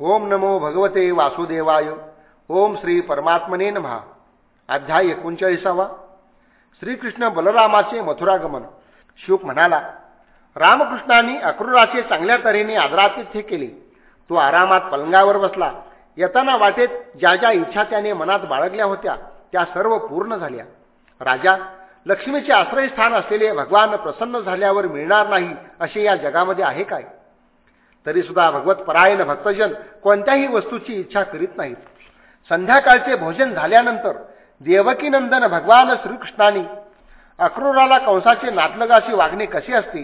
ओम नमो भगवते वासुदेवाय. ओम श्री परमात्मने महा अध्याय एकोणचाळीसावा. श्रीकृष्ण बलरामाचे मथुरागमन. शुक म्हणाला रामकृष्णांनी अक्रूराचे चांगल्या तऱ्हेने आदरातिथ्य केले. तो आरामात पलंगावर बसला. येताना वाटेत ज्या ज्या इच्छा त्याने मनात बाळगल्या होत्या त्या सर्व पूर्ण झाल्या. राजा लक्ष्मीचे आश्रयस्थान असलेले भगवान प्रसन्न झाल्यावर मिळणार नाही असे या जगामध्ये आहे काय? तरी सुद्धा भगवत परायण भक्तजन कोणत्याही वस्तूची इच्छा करीत नाहीत. संध्याकाळचे भोजन झाल्यानंतर देवकीनंदन भगवान श्रीकृष्णाने अक्रूराला कंसाचे नातलगाशी वागणे कसे असते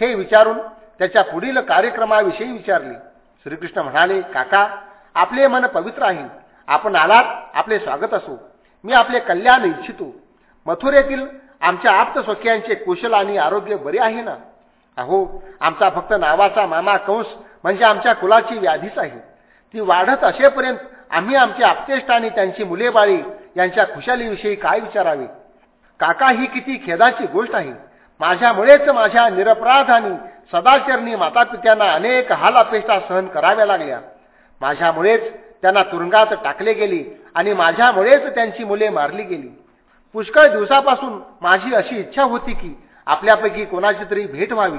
हे विचारून त्याच्या पुढील कार्यक्रमाविषयी विचारले. श्रीकृष्ण म्हणाले काका आपले मन पवित्र आहे. आपण आलात आपले स्वागत असो. मी आपले कल्याण इच्छितो. मथुरेतील आमच्या आप्तसोख्यांचे कुशल आणि आरोग्य बरे आहे ना? अहो आमचा फक्त नावाचा मामा कंस म्हणजे आमच्या कुलाची व्याधीच आहे. ती वाढत असेपर्यंत आम्ही आमचे आपतेष्ट आणि त्यांची मुले बाळी यांच्या खुशालीविषयी काय विचारावे? काका ही किती खेदाची गोष्ट आहे. माझ्यामुळेच माझ्या निरपराध आणि सदाचरणी मातापित्यांना अनेक हाल अपेष्टा सहन कराव्या लागल्या. माझ्यामुळेच त्यांना तुरुंगात टाकले गेले आणि माझ्यामुळेच त्यांची मुले मारली गेली. पुष्कळ दिवसापासून माझी अशी इच्छा होती की आपल्यापैकी कोणाची तरी भेट व्हावी.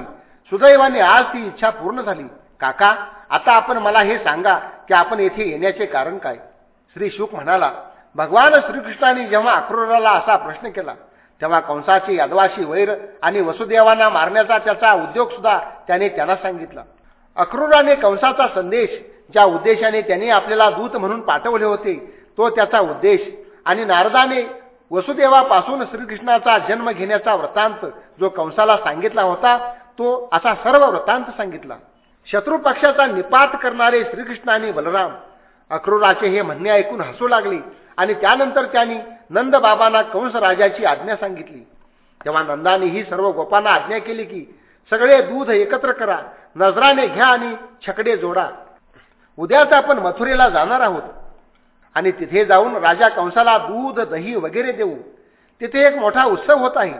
सुदैवाने आज ती इच्छा पूर्ण झाली. काका आता आपण मला हे सांगा की आपण येथे येण्याचे कारण काय? श्री शुक म्हणाला भगवान श्रीकृष्णाने जेव्हा अक्रूराला असा प्रश्न केला तेव्हा कंसाची यादवाशी वैर आणि वसुदेवांना मारण्याचा त्याचा उद्योग सुद्धा त्याने त्यांना सांगितला. अक्रूराने कंसाचा संदेश ज्या उद्देशाने त्यांनी आपल्याला दूत म्हणून पाठवले होते तो त्याचा उद्देश आणि नारदाने वसुदेवापासून श्रीकृष्णाचा जन्म घेण्याचा वृत्तांत जो कंसाला सांगितला होता तो असा सर्व वृत्तांत सांगितला. शत्रू पक्षाचा निपात करणारे श्रीकृष्ण आणि बलराम अक्रूराचे हे म्हणणे ऐकून हसू लागले आणि त्यानंतर त्यांनी नंदबाबांना कंस राजाची आज्ञा सांगितली. तेव्हा नंदाने ही सर्व गोपांना आज्ञा केली की सगळे दूध एकत्र करा नजराने घ्या आणि छकडे जोडा. उद्याच आपण मथुरेला जाणार आहोत आणि तिथे जाऊन राजा कंसाला दूध दही वगैरे देऊ. तिथे एक मोठा उत्सव होत आहे.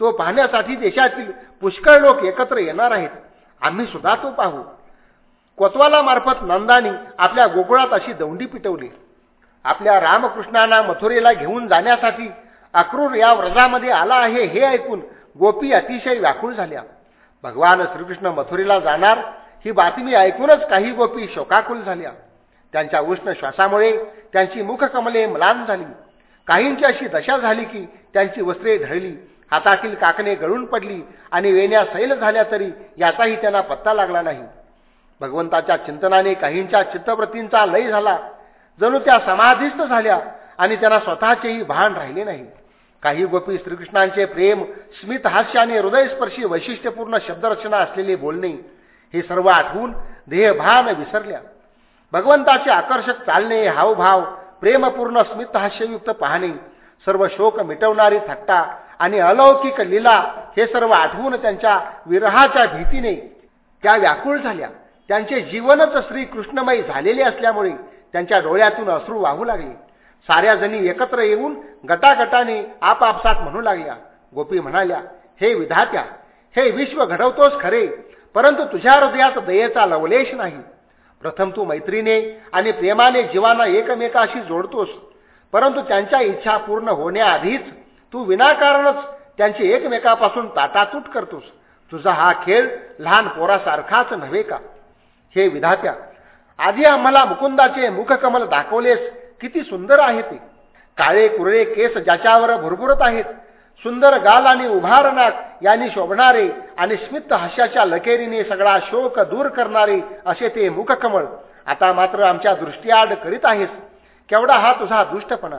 तो पाहण्यासाठी देशातील पुष्कळ लोक एकत्र येणार आहेत. आम्ही सुद्धा तो पाहू. कोतवाला मार्फत नंदानी आपल्या गोकुळात अशी दौंडी पिटवली. आपल्या रामकृष्णांना मथुरेला घेऊन जाण्यासाठी अक्रूर या व्रजामध्ये आला आहे हे ऐकून गोपी अतिशय व्याकुळ झाल्या. भगवान श्रीकृष्ण मथुरेला जाणार ही बातमी ऐकूनच काही गोपी शोकाकुल झाल्या. त्यांच्या उष्ण श्वासामुळे त्यांची मुखकमले मलान झाली. काहींची अशी दशा झाली की त्यांची वस्त्रे धळली हातातील काकणे गळून पडली आणि वेण्या सैल झाल्या तरी याचाही त्यांना पत्ता लागला नाही. भगवंताच्या चिंतनाने काहींच्या चित्तप्रतींचा लय झाला. जणू त्या समाधिस्थ झाल्या आणि त्यांना स्वतःचेही भान राहिले नाही. काही गोपी श्रीकृष्णांचे प्रेम स्मित हास्य आणि हृदयस्पर्शी वैशिष्ट्यपूर्ण शब्दरचना असलेले बोलणे हे सर्व आठवून ध्येयभान विसरल्या. भगवंताचे आकर्षक चालणे हावभाव प्रेमपूर्ण स्मित हास्ययुक्त पाहणे सर्व शोक मिटवणारी थट्टा आणि अलौकिक लीला हे सर्व आठवून त्यांच्या विरहाच्या भीतीने त्या व्याकुळ झाल्या. त्यांचे जीवनच श्रीकृष्णमय झालेले असल्यामुळे त्यांच्या डोळ्यातून अश्रू वाहू लागले. साऱ्या जणी एकत्र येऊन गटागटाने आपापसात म्हणू लागल्या. गोपी म्हणाल्या हे विधात्या हे विश्व घडवतोस खरे परंतु तुझ्या हृदयात दयेचा लवलेश नाही. प्रथम तू मैत्रीने आणि प्रेमाने जीवांना एकमेकाशी जोडतोस परंतु त्यांच्या इच्छा पूर्ण होण्याआधीच तू विनाकारणच त्यांची एकमेकापासून ताटातूट करतोस. तुझा हा खेळ लहान पोरासारखाच नव्हे का? हे विधात्या आधी आम्हाला मुकुंदाचे मुखकमल दाखवलेस किती सुंदर आहे ते. काळे कुरळे केस ज्याच्यावर भुरभुरत आहेत सुंदर गाल आणि उभार नाक यांनी शोभणारे आणि स्मित हास्याच्या लकेरीने सगळा शोक दूर करणारे असे ते मुखकमळ आता मात्र आमच्या दृष्टीआड करीत आहेस. केवढा हा तुझा दुष्टपणा.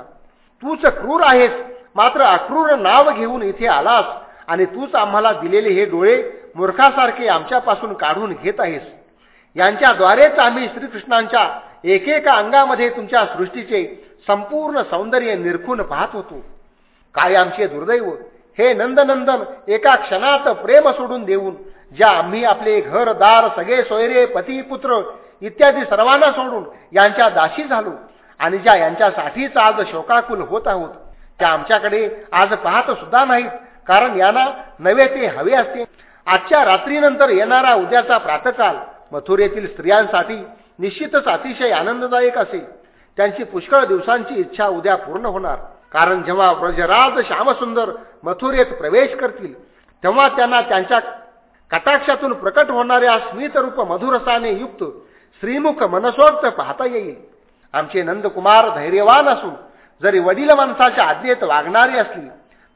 तूच क्रूर आहेस. मात्र अक्रूर नाव घेऊन इथे आलास आणि तूच आम्हाला दिलेले हे डोळे मूर्खासारखे आमच्यापासून काढून घेत आहेस. यांच्याद्वारेच आम्ही श्रीकृष्णांच्या एकेका अंगामध्ये तुमच्या सृष्टीचे संपूर्ण सौंदर्य निरखून पाहत होतो. काय आमचे दुर्दैव? हे नंदनंदन एका क्षणात प्रेम सोडून देऊन ज्या आम्ही आपले घर दार सगळे सोयरे पती पुत्र इत्यादी सर्वांना सोडून यांच्या दाशी झालो आणि ज्या यांच्यासाठीच आज शोकाकुल होत आहोत त्या आमच्याकडे आज पाहत सुद्धा नाहीत. कारण यांना नवे ते हवे असते. आजच्या रात्रीनंतर येणारा उद्याचा प्रातकाल मथुरेतील स्त्रियांसाठी निश्चितच अतिशय आनंददायक असेल. त्यांची पुष्कळ दिवसांची इच्छा उद्या पूर्ण होणार. कारण जेव्हा व्रजराज श्यामसुंदर मथुरेत प्रवेश करतील तेव्हा त्यांना त्यांच्या कटाक्षातून प्रकट होणाऱ्या स्मितरूप मधुरसाने युक्त श्रीमुख मनसोक्त पाहता येईल. आमचे नंदकुमार धैर्यवान असून जरी वडील माणसाच्या आज्ञेत वागणारी असली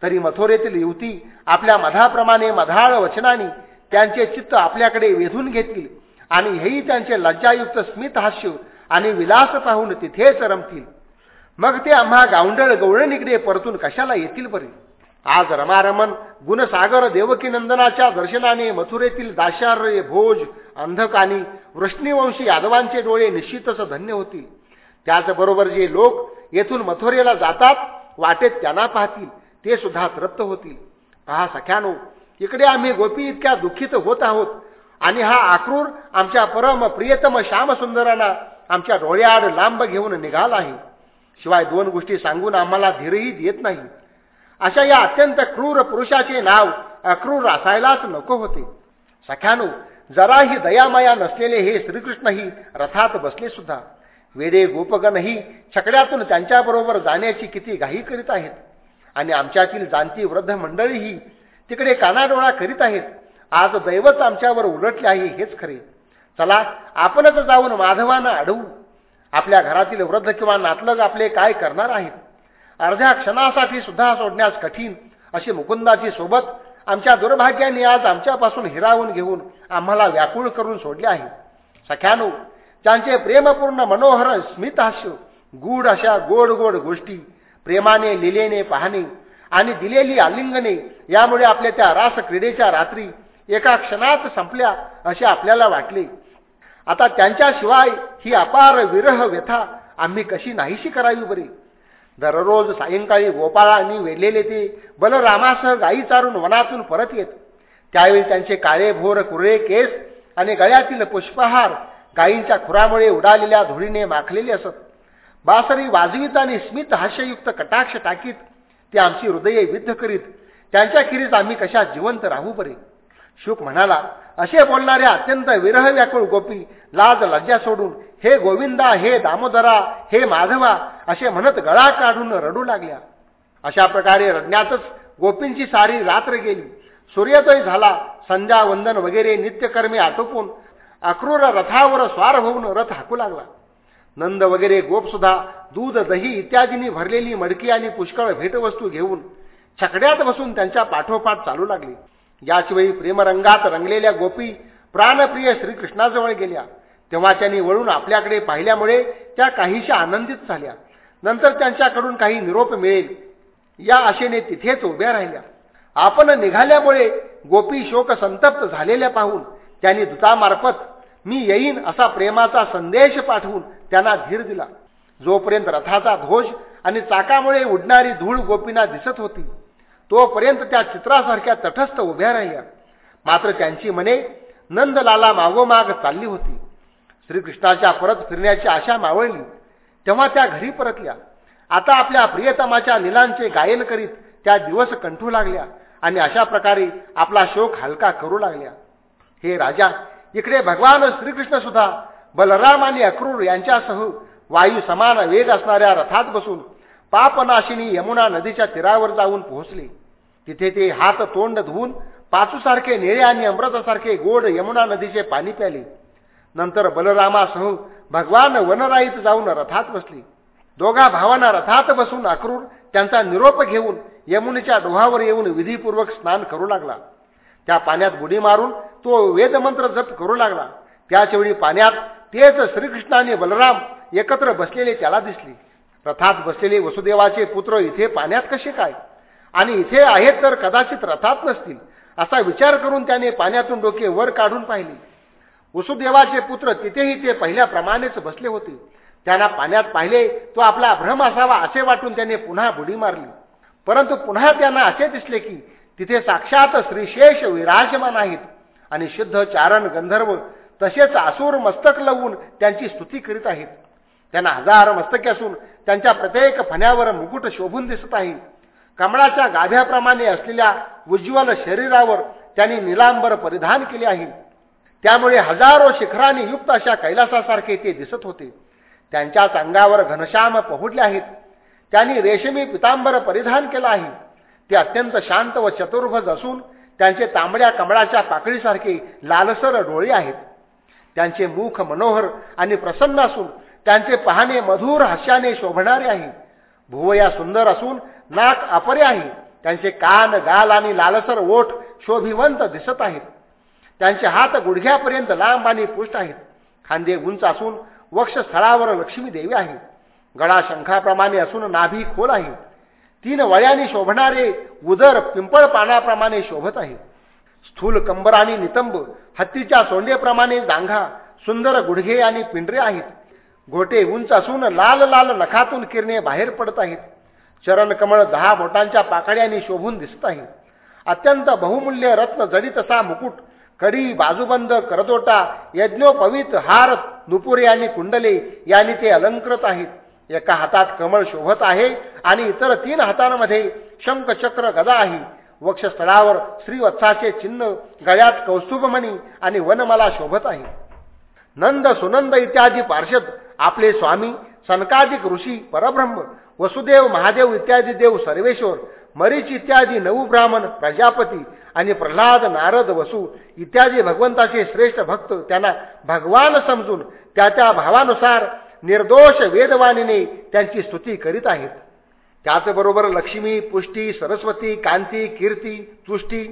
तरी मथुरेतील युवती आपल्या मधाप्रमाणे मधाळ वचनाने त्यांचे चित्त आपल्याकडे वेधून घेतील. आणि हेही त्यांचे लज्जायुक्त स्मित हास्य आणि विलास पाहून तिथेच रमतील. मग ते आम्हा गावंडळ गवळणीकडे परतून कशाला येतील बरे? आज रमारमन गुणसागर देवकीनंदनाच्या दर्शनाने मथुरेतील दाशार्य भोज अंधकानी वृष्णीवंशी यादवांचे डोळे निश्चितच धन्य होतील. त्याचबरोबर जे लोक येथून मथुरेला जातात वाटेत त्यांना पाहतील ते सुद्धा तृप्त होतील. पहा सख्यानो इकडे आम्ही गोपी इतक्या दुःखित होत आहोत आणि हा आक्रूर आमच्या परम प्रियतम श्यामसुंदरांना आमच्या डोळ्याआड लांब घेऊन निघाला आहे. शिवाय दोन गोष्टी सांगून आम्हाला धीरही देत नाही. अशा या अत्यंत क्रूर पुरुषाचे नाव अक्रूर असायलाच नको होते. सख्यानो जराही दयामाया नसलेले हे श्रीकृष्णही रथात बसले सुद्धा. वेडे गोपगणही छकड्यातून त्यांच्याबरोबर जाण्याची किती घाई करीत आहेत. आणि आमच्यातील जाणती वृद्ध मंडळीही तिकडे कानाडोळा करीत आहेत. आज दैवच आमच्यावर उलटले आहे हेच खरे. चला आपणच जाऊन माधवांना अडवू. आपल्या घरातील वृद्ध किंवा नातलग आपले काय करणार आहेत? अर्ध्या क्षणासाठी सुद्धा सोडण्यास कठीण अशी मुकुंदाची सोबत आमच्या दुर्भाग्याने आज आमच्यापासून हिरावून घेऊन आम्हाला व्याकुळ करून सोडले आहे. सख्यानो त्यांचे प्रेमपूर्ण मनोहर स्मितहास्य गूढ अशा गोड गोड गोष्टी प्रेमाने लिलेने पाहणे आणि दिलेली आलिंगने यामुळे आपल्या त्या रास क्रीडेच्या रात्री एका क्षणात संपल्या असे आपल्याला वाटले. आता त्यांच्याशिवाय ही अपार विरह व्यथा आम्ही कशी नाहीशी करावी बरी? दररोज सायंकाळी गोपाळांनी वेढलेले ते बलरामासह गायी चारून वनातून परत येत. त्यावेळी त्यांचे काळे भोर कुरळे केस आणि गळ्यातील पुष्पहार गायींच्या खुरामुळे उडालेल्या धुळीने माखलेले असत. बासरी वाजवीत आणि स्मित हास्ययुक्त कटाक्ष टाकीत ते आमची हृदये विद्ध करीत त्यांच्याखिरीत आम्ही कशा जिवंत राहू बरे? शुक म्हणाला असे बोलणाऱ्या अत्यंत विरह व्याकुळ गोपी लाज लज्जा सोडून हे गोविंदा हे दामोदरा हे माधवा असे म्हणत गळा काढून रडू लागल्या. अशा प्रकारे रडण्यातच गोपींची सारी रात्र गेली. सूर्योदय झाला संध्या वंदन वगैरे नित्यकर्मी आटोपून अक्रूर रथावर स्वार होऊन रथ हाकू लागला. नंद वगैरे गोपसुद्धा दूध दही इत्यादींनी भरलेली मडकी आणि पुष्कळ भेटवस्तू घेऊन छकड्यात बसून त्यांच्या पाठोपाठ चालू लागली. याचवेळी प्रेमरंगात रंगलेल्या गोपी प्राणप्रिय श्रीकृष्णाजवळ गेल्या तेव्हा त्यांनी वळून आपल्याकडे पाहिल्यामुळे त्या काहीशा आनंदित झाल्या. नंतर त्यांच्याकडून काही निरोप मिळेल या आशेने तिथेच उभ्या राहिल्या. आपण निघाल्यामुळे गोपी शोक संतप्त झालेल्या पाहून त्यांनी दूतामार्फत मी येईन असा प्रेमाचा संदेश पाठवून त्यांना धीर दिला. जोपर्यंत रथाचा ध्वज आणि चाकामुळे उडणारी धूळ गोपींना दिसत होती तोपर्यंत त्या चित्रासारख्या तटस्थ उभ्या राहिल्या. मात्र त्यांची मने नंदलाला मागोमाग चालली होती. श्रीकृष्णाच्या परत फिरण्याची आशा मावळली. तेव्हा त्या घरी परतल्या. आता आपल्या प्रियतमाच्या लिलांचे गायन करीत त्या दिवस कंठू लागल्या आणि अशा प्रकारे आपला शोक हलका करू लागल्या. हे राजा इकडे भगवान श्रीकृष्ण सुद्धा बलराम आणि अक्रूर यांच्यासह वायू समान वेग असणाऱ्या रथात बसून पापनाशिनी यमुना नदीच्या तीरावर जाऊन पोहोचले. तिथे ते हात तोंड धुवून पाचूसारखे निळे आणि अमृतासारखे गोड यमुना नदीचे पाणी प्याले. नंतर बलरामासह भगवान वनराईत जाऊन रथात बसले. दोघा भावांना रथात बसून अक्रूर त्यांचा निरोप घेऊन यमुनेच्या डोहावर येऊन विधीपूर्वक स्नान करू लागला. त्या पाण्यात बुडी मारून तो वेदमंत्र जप करू लागला. त्याचवेळी पाण्यात तेच श्रीकृष्ण आणि बलराम एकत्र बसलेले त्याला दिसले. रथात बसलेले वसुदेवाचे पुत्र इथे पाण्यात कसे काय? आणि इथे आहेत तर कदाचित रथात नसतील असा विचार करून त्याने पाण्यातून डोके वर काढून पाहिले. वसुदेवाचे पुत्र तिथेही ते पहिल्याप्रमाणेच बसले होते. त्यांना पाण्यात पाहिले तो आपला भ्रम असावा असे वाटून त्याने पुन्हा बुडी मारली. परंतु पुन्हा त्यांना असे दिसले की तिथे साक्षात श्रीशेष विराजमान आहेत आणि शुद्ध चारण गंधर्व तसेच आसूर मस्तक लावून त्यांची स्तुती करीत आहेत. त्यांना हजार मस्तके असून त्यांच्या प्रत्येक फण्यावर मुकुट शोभून दिसत आहे. कमळाच्या गाभ्याप्रमाणे असलेल्या उज्ज्वल शरीरावर त्यांनी निलांबर परिधान केले आहे. त्यामुळे हजारो शिखरांनी युक्त अशा कैलासासारखे ते दिसत होते. त्यांच्याच अंगावर घनश्याम पहुडले आहेत. त्यांनी रेशमी पितांबर परिधान केला आहे. ते अत्यंत शांत व चतुर्भज असून त्यांचे तांबड्या कमळाच्या पाकळीसारखे लालसर डोळे आहेत. त्यांचे मुख मनोहर आणि प्रसन्न असून त्यांचे पाहणे मधुर हास्याने शोभणारे आहे. भुवया सुंदर असून नाक अपरे आहे. त्यांचे कान गाल आणि लालसर ओठ शोभिवंत दिसत आहेत. त्यांचे हात गुडघ्यापर्यंत लांब आणि पुष्ट आहेत. खांदे उंच असून वक्षस्थळावर लक्ष्मी देवी आहे. गळा शंखाप्रमाणे असून नाभी खोल आहे. तीन वळ्याने शोभणारे उदर पिंपळ पानाप्रमाणे शोभत आहे. स्थूल कंबर आणि नितंब हत्तीच्या सोंडेप्रमाणे जांघा सुंदर गुडघे आणि पिंडरे आहेत. घोटे उंच असून लाल लाल नखातून किरणे बाहेर पडत आहेत. चरण कमळ दहा बोटांच्या पाकड्याने शोभून दिसत आहे. अत्यंत बहुमूल्य रत्न जडित असा मुकुट कडी बाजूबंद करदोटा यज्ञोपवित हार नुपुरे आणि कुंडले यांनी ते अलंकृत आहेत. एका हातात कमळ शोभत आहे आणि इतर तीन हातांमध्ये शंखचक्र गदा आहे. वक्षस्थळावर श्रीवत्साचे चिन्ह गळ्यात कौस्तुभमणी आणि वनमाला शोभत आहे. नंद सुनंद इत्यादी पार्षद आपले स्वामी सनकाधिक ऋषी परब्रह्म वसुदेव महादेव इत्यादी देव सर्वेश्वर मरीच इत्यादी नऊ ब्राह्मण प्रजापती आणि प्रल्हाद नारद वसू इत्यादी भगवंताचे श्रेष्ठ भक्त त्यांना भगवान समजून त्या त्या भावानुसार निर्दोष वेदवाणीने त्यांची स्तुती करीत आहेत. त्याचबरोबर लक्ष्मी पुष्टी सरस्वती कांती कीर्ती तुष्टी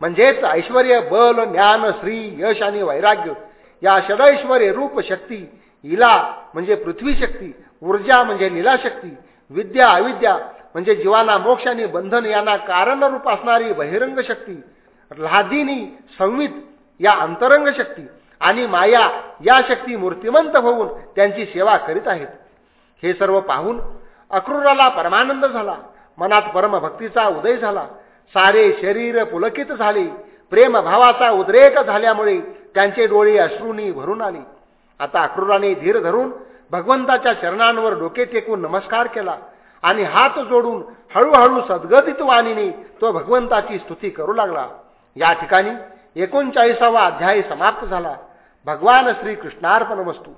म्हणजेच ऐश्वर बल ज्ञान श्री यश आणि वैराग्य या षडैश्वर्य रूप शक्ती इला म्हणजे पृथ्वी शक्ती ऊर्जा म्हणजे लीलाशक्ती विद्या अविद्या म्हणजे जीवाना मोक्ष आणि बंधन यांना कारणरूप असणारी बहिरंग शक्ती लादिनी संवित या अंतरंग शक्ती आणि माया या शक्ती मूर्तिमंत होऊन त्यांची सेवा करीत आहेत. हे सर्व पाहून अक्रूराला परमानंद झाला. मनात परमभक्तीचा उदय झाला. सारे शरीर पुलकित झाले. प्रेमभावाचा उद्रेक झाल्यामुळे त्यांचे डोळे अश्रूंनी भरून आले. आता अक्रूराने धीर धरून भगवंताच्या चरणांवर डोके टेकून नमस्कार केला आणि हात जोडून हळूहळू सद्गदित वाणीने तो भगवंताची स्तुती करू लागला. या ठिकाणी एकोणचाळीसावा अध्याय समाप्त झाला. भगवान श्री कृष्णार्पण वस्तू.